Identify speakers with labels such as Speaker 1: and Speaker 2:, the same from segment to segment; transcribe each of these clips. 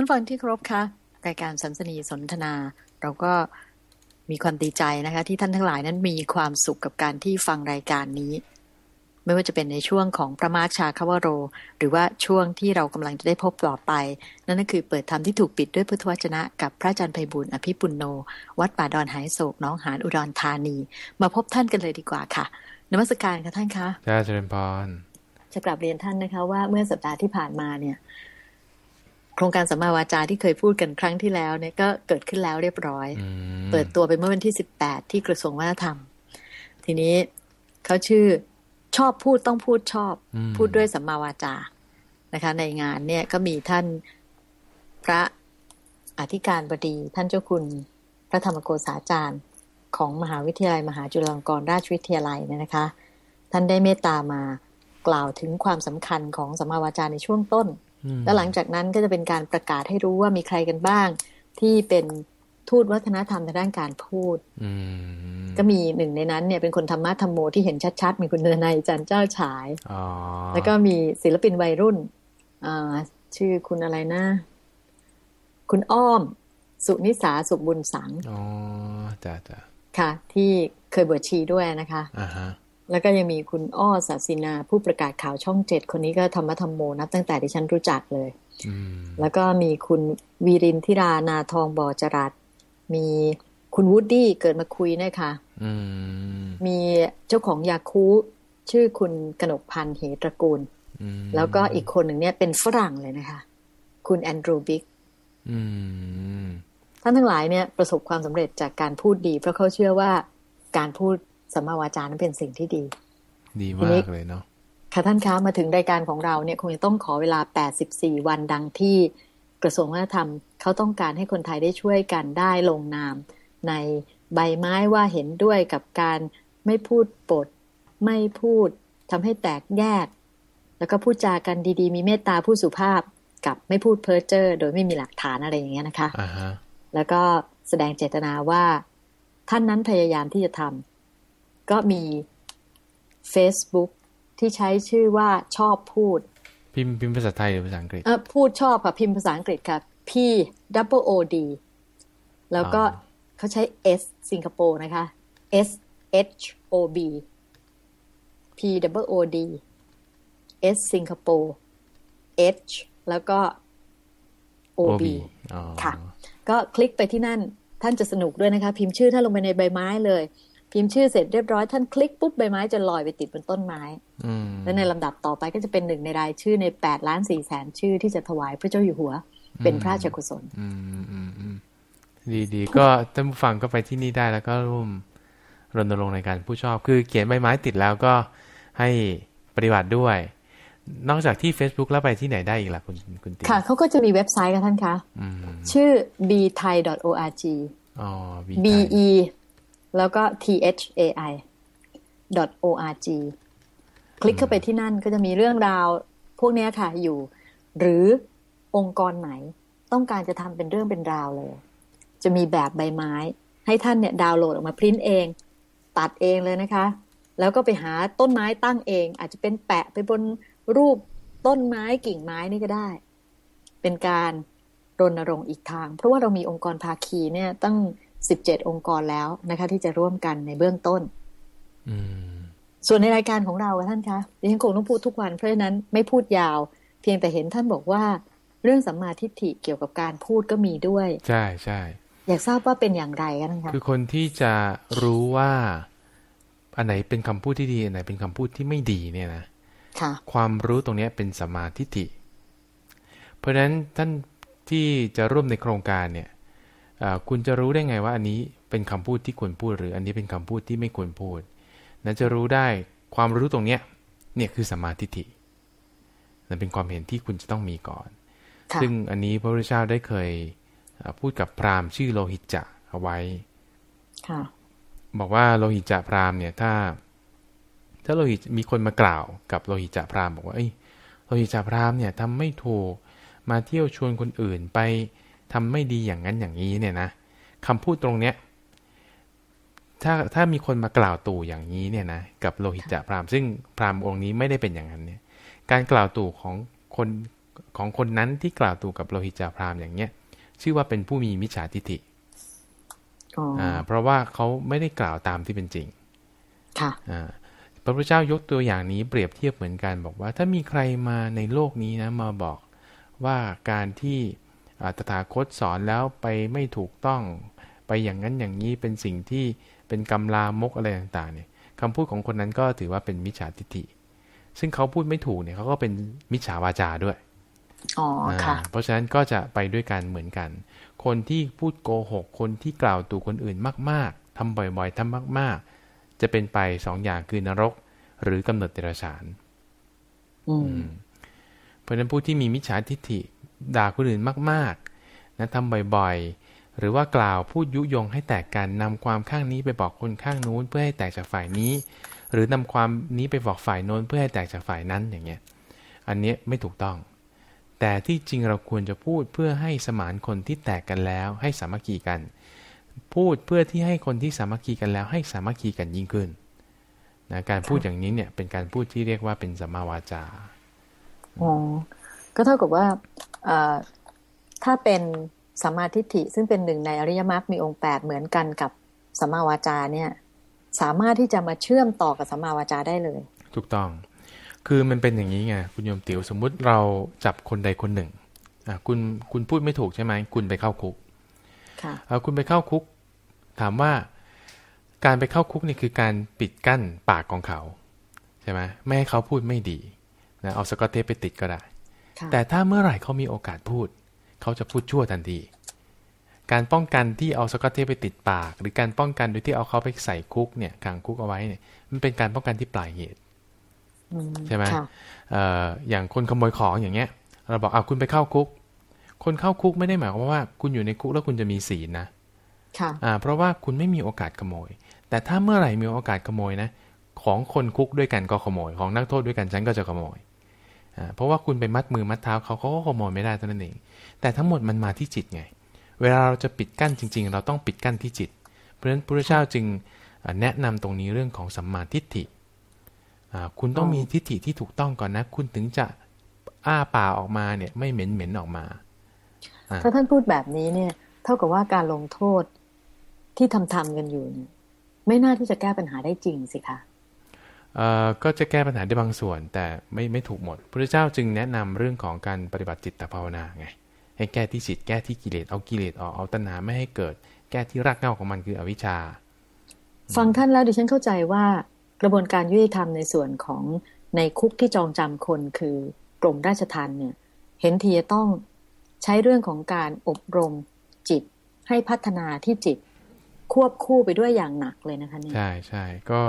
Speaker 1: ท่านฟังที่ครบคะรายการสัมสนีสนทนา เราก็มีความดีใจนะคะ ที่ท่านทั้งหลายนั้นมีความสุขกับการที่ฟังรายการนี้ ไม่ว่าจะเป็นในช่วงของพระมาชาคาวโร หรือว่าช่วงที่เรากำลังจะได้พบต่อไป นั่นก็คือเปิดธรรมที่ถูกปิดด้วยพุทธวจนะกับพระอาจารย์ไพบุญอภิปุนโน วัดป่าดอนหายโศกน้องหานอุดรธานี มาพบท่านกันเลยดีกว่าค่ะนมัสการค่ะท่านคะ
Speaker 2: จ้าเจริญพร
Speaker 1: จะกลับเรียนท่านนะคะว่าเมื่อสัปดาห์ที่ผ่านมาเนี่ยโครงการสัมมาวาจาที่เคยพูดกันครั้งที่แล้วเนี่ยก็เกิดขึ้นแล้วเรียบร้อย เปิดตัวไปเมื่อวันที่สิบแปดที่กระทรวงวัฒนธรรม ทีนี้เขาชื่อชอบพูดต้องพูดชอบ พูดด้วยสัมมาวาจานะคะ ในงานเนี่ยก็มีท่านพระอธิการบดีท่านเจ้าคุณพระธรรมโกษาจารย์ ของมหาวิทยาลัย มหาจุฬาลงกรณราชวิทยาลัยเนี่ยนะคะ ท่านได้เมตตามากล่าวถึงความสำคัญของสัมมาวาจาในช่วงต้น แล้วหลังจากนั้นก็จะเป็นการประกาศให้รู้ว่ามีใครกันบ้าง ที่เป็นทูตวัฒนธรรมในด้านการพูดก็มีหนึ่งในนั้นเนี่ยเป็นคนธรรมะธรรมโมที่เห็นชัดๆ มีคุณเนรนายจันเจ้าฉายแล้วก็มีศิลปินวัยรุ่นชื่อคุณอะไรนะ คุณอ้อม สุนิสาสุบุญสัง
Speaker 2: อ๋อจ้าจ้า
Speaker 1: ค่ะ ที่เคยบวชชีด้วยนะคะ
Speaker 2: อ่าฮะ
Speaker 1: แล้วก็ยังมีคุณอ้อศศินา ผู้ประกาศข่าวช่องเจ็ดคนนี้ก็ธรรมธรรมโมนับตั้งแต่ที่ฉันรู้จักเลย แล้วก็มีคุณวิรินทิรานาทองบ่อจรัสมีคุณวูดดี้เกิดมาคุยนะคะมีเจ้าของยาคูลท์ชื่อคุณกนกพันธ์เหตระกูล แล้วก็อีกคนหนึ่งเนี่ยเป็นฝรั่งเลยนะคะ คุณแอนดรูว์ บิ๊กส์ท่านทั้งหลายเนี่ยประสบความสำเร็จจากการพูดดี เพราะเขาเชื่อว่าการพูด สัมมาวาจานั้นเป็นสิ่งที่ดี
Speaker 2: ดีมากเลยเนาะ
Speaker 1: ค่ะท่านคะมาถึงรายการของเราเนี่ยคงจะต้องขอเวลา 84 วันดังที่กระทรวงวัฒนธรรมเขาต้องการให้คนไทยได้ช่วยกันได้ลงนาม ในใบไม้ว่าเห็นด้วยกับการไม่พูดปด ไม่พูดทำให้แตกแยก แล้วก็พูดจากันดีๆ มีเมตตาผู้สุภาพกับไม่พูดเพ้อเจ้อโดยไม่มีหลักฐานอะไรอย่างเงี้ยนะคะ
Speaker 2: uh-huh.
Speaker 1: แล้วก็แสดงเจตนาว่าท่านนั้นพยายามที่จะทำ ก็มี Facebook ที่ใช้ชื่อว่าชอบพูด
Speaker 2: พิมพ์พิมพ์ภาษาไทยหรือภาษาอังกฤษ
Speaker 1: เออพูดชอบค่ะ พิมพ์ภาษาอังกฤษค่ะ P double O D แล้วก็เขาใช้ S สิงคโปร์นะคะ S H O B P double O D S สิงคโปร์ H แล้วก็ O B ค่ะ ก็คลิกไปที่นั่นท่านจะสนุกด้วยนะคะ พิมพ์ชื่อท่านลงไปในใบไม้เลย พิมพ์ชื่อเสร็จเรียบร้อยท่านคลิกปุ๊บใบไม้จะลอยไปติดบนต้นไม้แล้วในลำดับต่อไปก็จะเป็นหนึ่งในรายชื่อในแปดล้านสี่แสนชื่อที่จะถวายพระเจ้าอยู่หัว เป็นพระราชกุศล
Speaker 2: ดีดีก็ท่านผู้ฟังก็ไปที่นี่ได้แล้วก็ร่วมรณรงค์ในการผู้ชอบ คือเขียนใบไม้ติดแล้วก็ให้ปฏิบัติด้วย นอกจากที่ Facebook แล้วไปที่ไหนได้อีกล่ะคุณคุณ
Speaker 1: ติ๊ค่ะเขาก็จะมีเว็บไซต์กันท่านคะชื่อ b t h a i org
Speaker 2: อ๋อ
Speaker 1: b e แล้วก็ thai org คลิกเข้าไปที่นั่นก็จะมีเรื่องราวพวกนี้ค่ะอยู่ หรือองค์กรไหนต้องการจะทำเป็นเรื่องเป็นราวเลย จะมีแบบใบไม้ ให้ท่านเนี่ยดาวน์โหลดออกมาพิมพ์เอง ตัดเองเลยนะคะ แล้วก็ไปหาต้นไม้ตั้งเอง อาจจะเป็นแปะไปบนรูปต้นไม้กิ่งไม้นี่ก็ได้ เป็นการรณรงค์อีกทาง เพราะว่าเรามีองค์กรภาคีเนี่ยตั้ง สิบเจ็ดองค์กรแล้วนะคะ ที่จะร่วมกันในเบื้องต้นส่วนในรายการของเราท่านคะดิฉันคงต้องพูดทุกวันเพราะฉะนั้นไม่พูดยาว เพียงแต่เห็นท่านบอกว่า เรื่องสัมมาทิฏฐิเกี่ยวกับการพูดก็มีด้วย
Speaker 2: ใช่ใช่
Speaker 1: อยากทราบว่าเป็นอย่างไรกันคะ
Speaker 2: คือคนที่จะรู้ว่าอันไหนเป็นคำพูดที่ดีอันไหนเป็นคำพูดที่ไม่ดีเนี่ยนะ
Speaker 1: ค่ะ
Speaker 2: ความรู้ตรงนี้เป็นสัมมาทิฏฐิเพราะฉะนั้นท่านที่จะร่วมในโครงการเนี่ย คุณจะรู้ได้ไงว่าอันนี้เป็นคำพูดที่ควรพูด หรืออันนี้เป็นคำพูดที่ไม่ควรพูดนั้นจะรู้ได้ความรู้ตรงเนี้ยเนี่ยคือสมาธิินั่นเป็นความเห็นที่คุณจะต้องมีก่อน ซึ่งอันนี้พระพุทธเจ้าได้เคยพูดกับพราหมณ์ชื่อโลหิตจะเอาไว้บอกว่าโลหิตจะพราหมณ์เนี่ยถ้า ถ้าโลหิตมีคนมากล่าวกับโลหิตจะพราหมณ์บอกว่าเอ้ยโลหิตจะพราหมณ์เนี่ยทำไม่ถูกมาเที่ยวชวนคนอื่นไป ทำไม่ดีอย่างนั้นอย่างนี้เนี่ยนะคำพูดตรงเนี้ยถ้าถ้ามีคนมากล่าวตู่อย่างนี้เนี่ยนะกับโลหิตจะพรามซึ่งพรามองค์นี้ไม่ได้เป็นอย่างนั้นเนี่ย การกล่าวตู่ของคนของคนนั้นที่กล่าวตูกับโลหิตจาพรามอย่างเนี้ยชื่อว่าเป็นผู้มีมิจฉาทิฏฐิอ่า เพราะว่าเขาไม่ได้กล่าวตามที่เป็นจริง
Speaker 1: ค่ะ
Speaker 2: อ่าพระพุทธเจ้ายกตัวอย่างนี้เปรียบเทียบเหมือนกันบอกว่า ถ้ามีใครมาในโลกนี้นะมาบอกว่าการที่ ตถาคตสอนแล้วไปไม่ถูกต้อง ไปอย่างนั้นอย่างนี้เป็นสิ่งที่เป็นกำลามกอะไรต่างๆเนี่ยคำพูดของคนนั้นก็ถือว่าเป็นมิจฉาทิฏฐิ ซึ่งเขาพูดไม่ถูกเนี่ยเขาก็เป็นมิจฉาวาจาด้วย
Speaker 1: อ๋อค่ะ
Speaker 2: เพราะฉะนั้นก็จะไปด้วยกันเหมือนกัน คนที่พูดโกหก คนที่กล่าวตูคนอื่นมาก ๆทำบ่อยๆทำมาก ๆ จะเป็นไปสองอย่างคือนรก หรือกำเนิดเดรัจฉานเพราะฉะนั้นผู้ที่มีมิจฉาทิฏฐิ ด่าคนอื่นมากๆนะทำบ่อยๆ หรือว่ากล่าวพูดยุยงให้แตกกันนำความข้างนี้ไปบอกคนข้างนู้นเพื่อให้แตกจากฝ่ายนี้ หรือนำความนี้ไปบอกฝ่ายโน้นเพื่อให้แตกจากฝ่ายนั้นอย่างเงี้ยอันนี้ไม่ถูกต้อง แต่ที่จริงเราควรจะพูดเพื่อให้สมานคนที่แตกกันแล้วให้สามัคคีกัน พูดเพื่อที่ให้คนที่สามัคคีกันแล้ว ให้สามัคคีกันยิ่งขึ้นนะการพูดอย่างนี้เนี่ยเป็นการพูดที่เรียกว่าเป็นสัมมาวาจา
Speaker 1: อ๋อ ก็เท่ากับว่า ถ้าเป็นสัมมาทิฏฐิซึ่งเป็นหนึ่งในอริยมรรคมีองค์แปดเหมือนกันกับสัมมาวาจาเนี่ย สามารถที่จะมาเชื่อมต่อกับสัมมาวาจาได้เลย
Speaker 2: ถูกต้อง คือมันเป็นอย่างนี้ไงคุณโยมติ๋วสมมุติเราจับคนใดคนหนึ่งอะคุณคุณพูดไม่ถูกใช่ไหมคุณไปเข้าคุก
Speaker 1: ค่ะ
Speaker 2: คุณไปเข้าคุก ถามว่าการไปเข้าคุกนี่คือการปิดกั้นปากของเขา ใช่ไหมไม่ให้เขาพูดไม่ดีนะเอาสกอตเทปไปติดก็ได้ แต่ถ้าเมื่อไหร่เขามีโอกาสพูด เขาจะพูดชั่วทันที การป้องกันที่เอาสกอตเทปไปติดปาก หรือการป้องกันโดยที่เอาเขาไปใส่คุกเนี่ยขังคุกเอาไว้เนี่ยมันเป็นการป้องกันที่ปลายเหตุใช่ไหมอย่างคนขโมยของอย่างเงี้ย เราบอกเอาคุณไปเข้าคุก คนเข้าคุกไม่ได้หมายความว่าคุณอยู่ในคุกแล้วคุณจะมีศีลนะ
Speaker 1: ค่ะอ่า
Speaker 2: เพราะว่าคุณไม่มีโอกาสขโมย แต่ถ้าเมื่อไหร่มีโอกาสขโมยนะ ของคนคุกด้วยกันก็ขโมย ของนักโทษด้วยกันฉันก็จะขโมย เพราะว่าคุณไปมัดมือมัดเท้าเขาเขาก็ขโมยไม่ได้เท่านั้นเอง แต่ทั้งหมดมันมาที่จิตไง เวลาเราจะปิดกั้นจริง ๆ เราต้องปิดกั้นที่จิต เพราะฉะนั้นพระเจ้าจึงแนะนำตรงนี้เรื่องของสัมมาทิฏฐิคุณต้องมีทิฏฐิที่ถูกต้องก่อนนะ คุณถึงจะอ้าปากออกมาเนี่ยไม่เหม็นเหม็นออกมา
Speaker 1: ถ้าท่านพูดแบบนี้เนี่ย เท่ากับว่าการลงโทษที่ทำทำกันอยู่เนี่ย ไม่น่าที่จะแก้ปัญหาได้จริงสิคะ
Speaker 2: ก็จะแก้ปัญหาได้บางส่วน แต่ไม่ไม่ถูกหมดพระเจ้าจึงแนะนำเรื่องของการปฏิบัติจิตตภาวนาไงให้แก้ที่จิตแก้ที่กิเลสเอากิเลสออกเอาตัณหาไม่ให้เกิด แก้ที่รากเหง้าของมันคืออวิชชา
Speaker 1: ฟังท่านแล้วดิฉันเข้าใจว่ากระบวนการยุติธรรมในส่วนของในคุกที่จองจำคนคือกรมราชทัณฑ์เนี่ย เห็นทีจะต้องใช้เรื่องของการอบรมจิตให้พัฒนาที่จิตควบคู่ไปด้วยอย่างหนักเลยนะคะเนี่ย
Speaker 2: ใช่ใช่ก็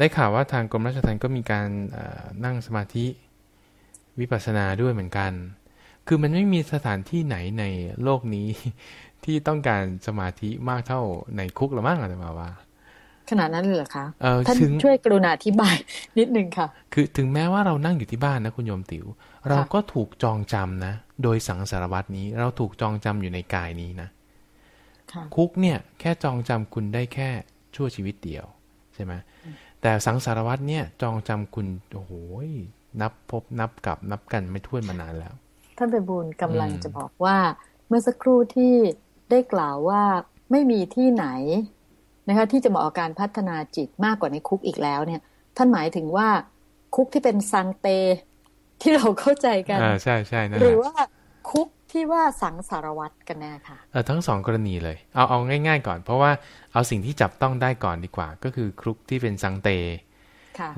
Speaker 2: ได้ข่าวว่าทางกรมราชทัณฑ์ก็มีการนั่งสมาธิวิปัสสนาด้วยเหมือนกัน คือมันไม่มีสถานที่ไหนในโลกนี้ที่ต้องการสมาธิมากเท่าในคุกละมั้งอาจารย์มาว่า
Speaker 1: ขนาดนั้นเลยเหรอคะท่านช่วยกรุณาอธิบายนิดนึงค่ะ
Speaker 2: คือถึงแม้ว่าเรานั่งอยู่ที่บ้านนะคุณโยมติว๋ว เราก็ถูกจองจำนะ โดยสังสารวัตนี้ เราถูกจองจำอยู่ในกายนี้นะคุกเนี่ย แค่จองจำคุณได้แค่ชั่วชีวิตเดียวใช่ไหม แต่สังสารวัตรเนี่ยจองจำคุณโอ้โหนับพบนับกับนับกันไม่ถ้วนมานานแล้ว
Speaker 1: ท่านไปบูลกำลังจะบอกว่า เมื่อสักครู่ที่ได้กล่าวว่าไม่มีที่ไหนนะคะที่จะเหมาะกับการพัฒนาจิตมากกว่าในคุกอีกแล้วเนี่ย ท่านหมายถึงว่าคุกที่เป็นซังเต ที่เราเข้าใจกัน
Speaker 2: อ่าใช่ใช่
Speaker 1: หรือว่าคุก ที่ว่าสังสารวัตรกันแน่ค่ะ
Speaker 2: เออทั้งสองกรณีเลย เอาเอาง่าย ๆ ก่อน เพราะว่าเอาสิ่งที่จับต้องได้ก่อนดีกว่า ก็คือคุกที่เป็นสังเต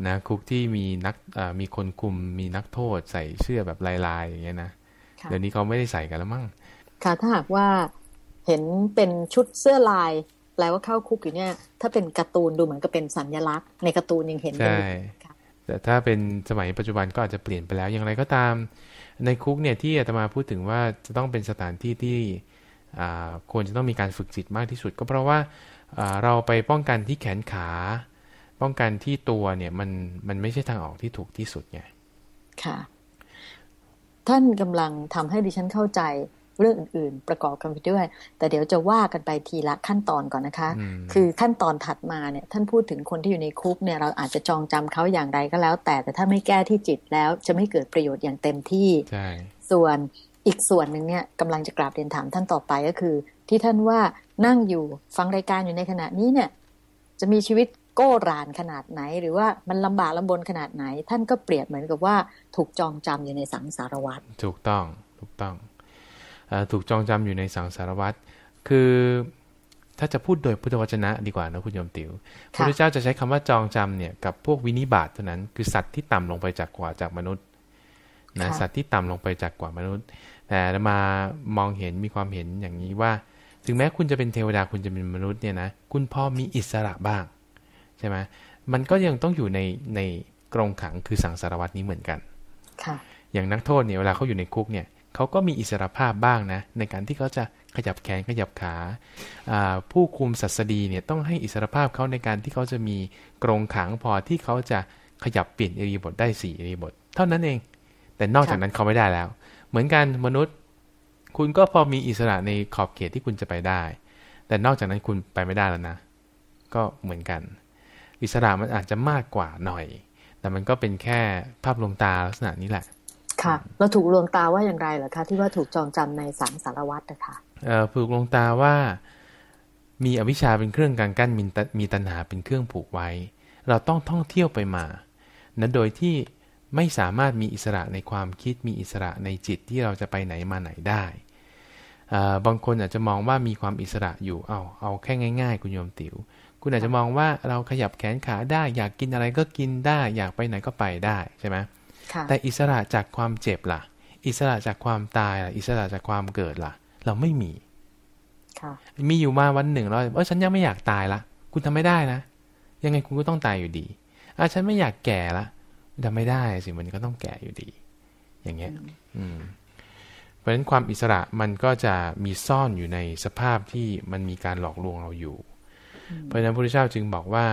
Speaker 2: นะคุกที่มีนักมีคนคุมมีนักโทษใส่เสื้อแบบลายๆอย่างเงี้ยนะเดี๋ยวนี้เขาไม่ได้ใส่กันแล้วมั้ง
Speaker 1: ค่ะถ้าหากว่าเห็นเป็นชุดเสื้อลายแปลว่าเข้าคุกอยู่เนี่ย ถ้าเป็นการ์ตูนดูเหมือนกับเป็นสัญลักษณ์ ในการ์ตูนยังเห็น
Speaker 2: ใช่แต่ถ้าเป็นสมัยปัจจุบันก็อาจจะเปลี่ยนไปแล้วอย่างไรก็ตาม ในคุกเนี่ยที่อาตมาพูดถึงว่าจะต้องเป็นสถานที่ที่ควรจะต้องมีการฝึกจิตมากที่สุด ก็เพราะว่าเราไปป้องกันที่แขนขา ป้องกันที่ตัวเนี่ยมันมันไม่ใช่ทางออกที่ถูกที่สุดไง
Speaker 1: ค่ะ ท่านกำลังทำให้ดิฉันเข้าใจ เรื่องอื่น ๆ ประกอบกันไปด้วย แต่เดี๋ยวจะว่ากันไปทีละขั้นตอนก่อนนะคะ คือขั้นตอนถัดมาเนี่ยท่านพูดถึงคนที่อยู่ในคุกเนี่ยเราอาจจะจองจำเขาอย่างไรก็แล้ว แต่แต่ถ้าไม่แก้ที่จิตแล้วจะไม่เกิดประโยชน์อย่างเต็มที่
Speaker 2: ใช่
Speaker 1: สส่วนอีกส่วนหนึ่งเนี่ยกำลังจะกราบเรียนถามท่านต่อไปก็คือ ที่ท่านว่านั่งอยู่ฟังรายการอยู่ในขณะนี้เนี่ยจะมีชีวิตโก้รานขนาดไหน หรือว่ามันลำบากลำบนขนาดไหน ท่านก็เปรียบเหมือนกับว่าถูกจองจำอยู่ในสังสารวัฏ
Speaker 2: ถูกต้องถูกต้องอ ถูกจองจำอยู่ในสังสารวัฏคือถ้าจะพูดโดยพุทธวจนะดีกว่านะคุณโยมติว๋วพระพุทธเจ้าจะใช้คำว่าจองจำเนี่ยกับพวกวินิบาตเท่านั้นคือสัตว์ที่ต่ำลงไปจากกว่าจากมนุษย์นะสัตว์ที่ต่ำลงไปจากกว่ามนุษย์ แต่มามองเห็นมีความเห็นอย่างนี้ว่า ถึงแม้คุณจะเป็นเทวดาคุณจะเป็นมนุษย์เนี่ยนะคุณพอมีอิสระบ้างใช่ไหมมันก็ยังต้องอยู่ในในกรงขังคือสังสารวัตนี้เหมือนกัน
Speaker 1: ค่ะ
Speaker 2: อย่างนักโทษเนี่ยเวลาเขาอยู่ในคุกเนี่ย เขาก็มีอิสระภาพบ้างนะ ในการที่เขาจะขยับแขนขยับขา ผู้คุมสัสดีเนี่ยต้องให้อิสรภาพเขาในการที่เขาจะมีกรงขังพอที่เขาจะขยับเปลี่ยนอริบทได้สี่อริบท เท่านั้นเอง แต่นอกจากนั้นเขาไม่ได้แล้ว เหมือนกันมนุษย์ คุณก็พอมีอิสระในขอบเขตที่คุณจะไปได้ แต่นอกจากนั้นคุณไปไม่ได้แล้วนะ ก็เหมือนกัน อิสระมันอาจจะมากกว่าหน่อย แต่มันก็เป็นแค่ภาพลวงตาลักษณะนี้แหละ
Speaker 1: ค่ะ เราถูกลวงตาว่าอย่างไรเหรอคะที่ว่าถูกจองจำในสังสารวัตรนะคะ
Speaker 2: ผูกลงตาว่ามีอวิชชาเป็นเครื่องกังกั้นมีมีตัณหาเป็นเครื่องผูกไว้ เราต้องท่องเที่ยวไปมานั้นโดยที่ไม่สามารถมีอิสระในความคิดมีอิสระในจิตที่เราจะไปไหนมาไหนได้บางคนอาจจะมองว่ามีความอิสระอยู่ เอาเอาแค่ง่าย ๆ คุณโยมติว๋ว คุณอาจจะมองว่าเราขยับแขนขาได้ อยากกินอะไรก็กินได้ อยากไปไหนก็ไปได้ใช่ไหม แต่อิสระจากความเจ็บล่ะ อิสระจากความตายล่ะ อิสระจากความเกิดล่ะ เราไม่มีมีอยู่มาวันหนึ่งเราเออฉันยังไม่อยากตายละ คุณทำไม่ได้นะ ยังไงคุณก็ต้องตายอยู่ดีอะฉันไม่อยากแก่ละทำไม่ได้สิมันก็ต้องแก่อยู่ดี อย่างเงี้ย อืมเพราะฉะนั้นความอิสระมันก็จะมีซ่อนอยู่ในสภาพที่มันมีการหลอกลวงเราอยู่ เพราะฉะนั้นพระพุทธเจ้าจึงบอกว่า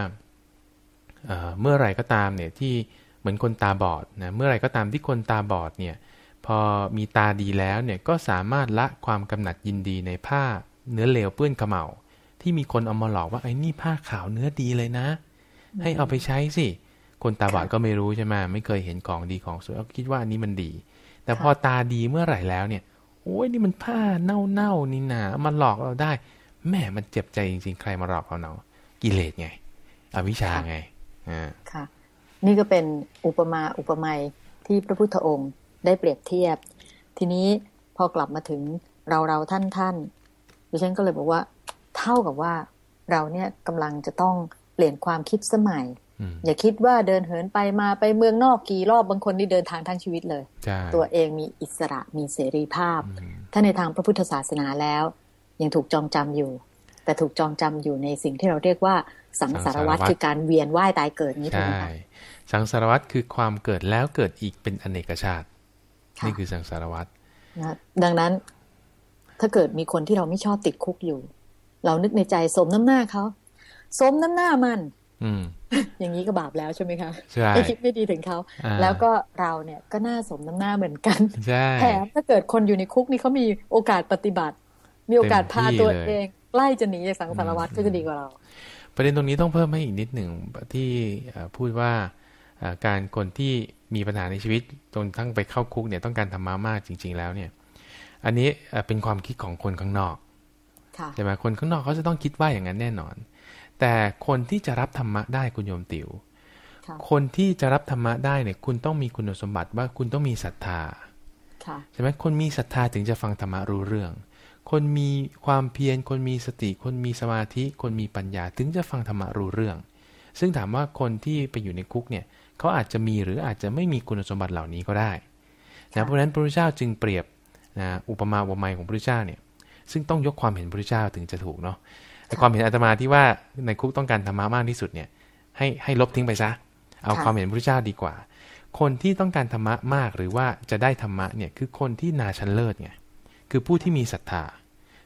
Speaker 2: เมื่อไรก็ตามเนี่ยที่ เหมือนคนตาบอดนะเมื่อไรก็ตามที่คนตาบอดเนี่ยพอมีตาดีแล้วเนี่ยก็สามารถละความกำหนัดยินดีในผ้าเนื้อเหลวเปื้อนขมเหลาที่มีคนเอามาหลอกว่าไอ้นี่ผ้าขาวเนื้อดีเลยนะ ให้เอาไปใช้สิ คนตาบอดก็ไม่รู้ใช่ไหมไม่เคยเห็นของดีของสวยก็คิดว่าอันนี้มันดี แต่พอตาดีเมื่อไหร่แล้วเนี่ยโอ้ยนี่มันผ้าเน่าๆนี่นามันหลอกเราได้แม่มันเจ็บใจจริงๆ ใครมาหลอกเราเนาะกิเลสไงอวิชาไงอ่า
Speaker 1: ค่ะ นี่ก็เป็นอุปมาอุปไมยที่พระพุทธองค์ได้เปรียบเทียบ ทีนี้พอกลับมาถึงเราเราท่านท่านดิฉันก็เลยบอกว่า เท่ากับว่าเราเนี่ยกำลังจะต้องเปลี่ยนความคิดสมัย อย่าคิดว่าเดินเหินไปมาไปเมืองนอกกี่รอบบางคนที่เดินทางทั้งชีวิตเลย ตัวเองมีอิสระมีเสรีภาพ ถ้าในทางพระพุทธศาสนาแล้ว ยังถูกจองจำอยู่ แต่ถูกจองจำอยู่ในสิ่งที่เราเรียกว่า สังสารวัตรคือการเวียนว่ายตายเกิดนี้ถูกไหม
Speaker 2: สังสารวัตรคือความเกิดแล้วเกิดอีกเป็นอเนกชาติ นี่คือสังสารวัตร
Speaker 1: ดังนั้น ถ้าเกิดมีคนที่เราไม่ชอบติดคุกอยู่ เรานึกในใจสมน้ำหน้าเขาสมน้ำหน้ามัน
Speaker 2: อื
Speaker 1: อย่างนี้ก็บาปแล้วใช่ไหมคะ
Speaker 2: ใช่
Speaker 1: คิดไม่ดีถึงเขา แล้วก็เราเนี่ยก็น่าสมน้ำหน้าเหมือนกัน
Speaker 2: แถ
Speaker 1: มถ้าเกิดคนอยู่ในคุกนี่เขามีโอกาสปฏิบัติ มีโอกาสพาตัวเอง ใกล้จะหนีจากสังสารวัตรก็จะดีกว่าเรา
Speaker 2: ประเด็นตรงนี้ต้องเพิ่มให้อีกนิดหนึ่งที่พูดว่าการคนที่มีปัญหาในชีวิตจนทั้งไปเข้าคุกเนี่ยต้องการธรรมะมากจริง ๆ แล้วเนี่ย อันนี้เป็นความคิดของคนข้างนอกใช่ไหมคนข้างนอกเขาจะต้องคิดว่าอย่างนั้นแน่นอน แต่คนที่จะรับธรรมะได้คุณโยมติว๋วคนที่จะรับธรรมะได้เนี่ย คุณต้องมีคุณสมบัติว่าคุณต้องมีศรัทธาใช่ไหมคนมีศรัทธาถึงจะฟังธรรมะรู้เรื่อง คนมีความเพียร คนมีสติ คนมีสมาธิ คนมีปัญญา ถึงจะฟังธรรมะรู้เรื่อง ซึ่งถามว่าคนที่ไปอยู่ในคุกเนี่ยเขาอาจจะมีหรืออาจจะไม่มีคุณสมบัติเหล่านี้ก็ได้นะเพราะฉะนั้นพระพุทธเจ้าจึงเปรียบนะอุปมาอุปไมยของพระพุทธเจ้าเนี่ยซึ่งต้องยกความเห็นพระพุทธเจ้าถึงจะถูกเนาะแต่ความเห็นอาตมาที่ว่าในคุกต้องการธรรมะมากที่สุดเนี่ยให้ให้ลบทิ้งไปซะเอาความเห็นพระพุทธเจ้าดีกว่า คนที่ต้องการธรรมะมากหรือว่าจะได้ธรรมะเนี่ยคือคนที่นาชันเลิศไง คือผู้ที่มีศรัทธา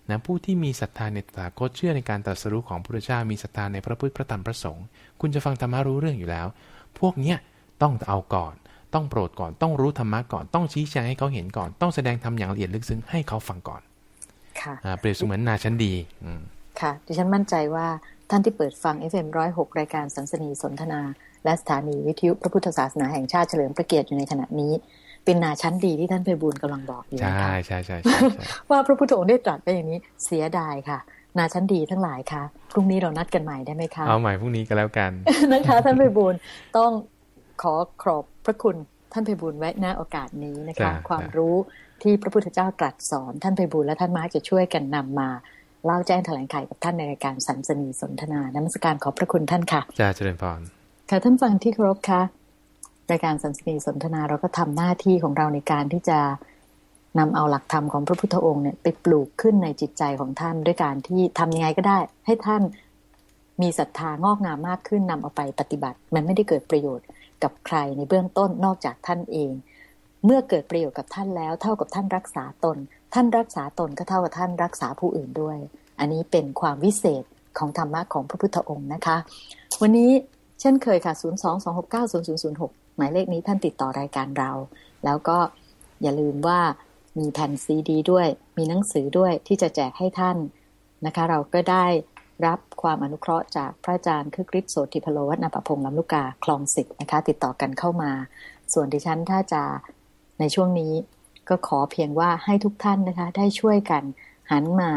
Speaker 2: นะผู้ที่มีศรัทธาในตถาคตเชื่อในการตรัสรู้ของพระพุทธเจ้ามีศรัทธาในพระพุทธพระธรรมพระสงฆ์คุณจะฟังธรรมะรู้เรื่องอยู่แล้ว พวกเนี้ยต้องเอาก่อน ต้องโปรดก่อนต้องรู้ธรรมะก่อนต้องชี้แจงให้เขาเห็นก่อน ต้องแสดงธรรมอย่างละเอียดลึกซึ้งให้เขาฟังก่อน
Speaker 1: ค่ะ
Speaker 2: เปรียบเสมือนนาชั้นดี
Speaker 1: ค่ะดิฉันมั่นใจว่าท่านที่เปิดฟัง FM106 รายการสันสนีสนทนา และสถานีวิทยุพระพุทธศาสนาแห่งชาติเฉลิมพระเกียรติอยู่ในขณะนี้ เป็นนาชั้นดีที่ท่านเพบูลกำลังบอกอยู่
Speaker 2: ใช่ใช่ใช่ใช่
Speaker 1: ว่าพระพุทธองค์ได้ตรัสไปอย่างนี้เสียดายค่ะ นาชั้นดีทั้งหลายค่ะพรุ่งนี้เรานัดกันใหม่ได้ไหมคะ
Speaker 2: เอาใหม่พรุ่งนี้ก็แล้วกัน
Speaker 1: นะคะท่านเพบูลต้องขอขอบพระคุณท่านเพบูลไว้ณโอกาสนี้นะคะ ความรู้ที่พระพุทธเจ้าตรัสสอนท่านเพบูลและท่านมาจะช่วยกันนำมาเล่าแจ้งแถลงไขกับท่านในรายการสันสนีสนทนานมัสการขอบพระคุณท่านค่ะ
Speaker 2: จ้าเจริญพร
Speaker 1: ค่ะท่านฟังที่เคารพค่ะ รายการสันสนีสนทนาเราก็ทำหน้าที่ของเราในการที่จะนำเอาหลักธรรมของพระพุทธองค์เนี่ยไปปลูกขึ้นในจิตใจของท่านด้วยการที่ทำยังไงก็ได้ ให้ท่านมีศรัทธางอกงามมากขึ้นนำเอาไปปฏิบัติ มันไม่ได้เกิดประโยชน์กับใครในเบื้องต้นนอกจากท่านเอง เมื่อเกิดประโยชน์กับท่านแล้วเท่ากับท่านรักษาตน ท่านรักษาตนก็เท่ากับท่านรักษาผู้อื่นด้วย อันนี้เป็นความวิเศษของธรรมะของพระพุทธองค์นะคะ วันนี้เช่นเคยค่ะ 022690006 หมายเลขนี้ท่านติดต่อรายการเรา แล้วก็อย่าลืมว่ามีแผ่นซีดี ด้วย มีหนังสือด้วยที่จะแจกให้ท่านนะคะ เราก็ได้รับความอนุเคราะห์จากพระอาจารย์คึกฤทธิ์โสติพโลวัฒนาปพงศ์ลำลูกกาคลองสิทธ์นะคะ ติดต่อกันเข้ามา ส่วนดิฉันถ้าจะในช่วงนี้ก็ขอเพียงว่าให้ทุกท่านนะคะ ได้ช่วยกันหันมา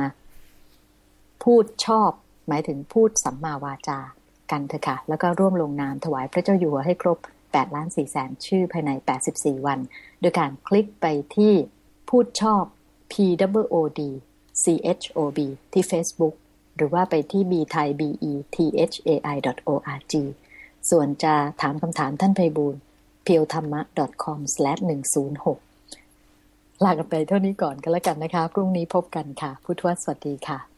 Speaker 1: พูดชอบ หมายถึงพูดสัมมาวาจากันเถอะค่ะ แล้วก็ร่วมลงนามถวายพระเจ้าอยู่หัวให้ครบ 8ล้าน4แสนชื่อภายใน 84 วัน โดยการคลิกไปที่พูดชอบ P W O D C H O B ที่ Facebook หรือว่าไปที่ b t h a i b e t h a i o r g ส่วนจะถามคำถามท่านไพบูลเพียวธรรมะ .com/106 ลากันไปเท่านี้ก่อนก็แล้วกันนะคะ พรุ่งนี้พบกันค่ะ พุทธวสวัสดีค่ะ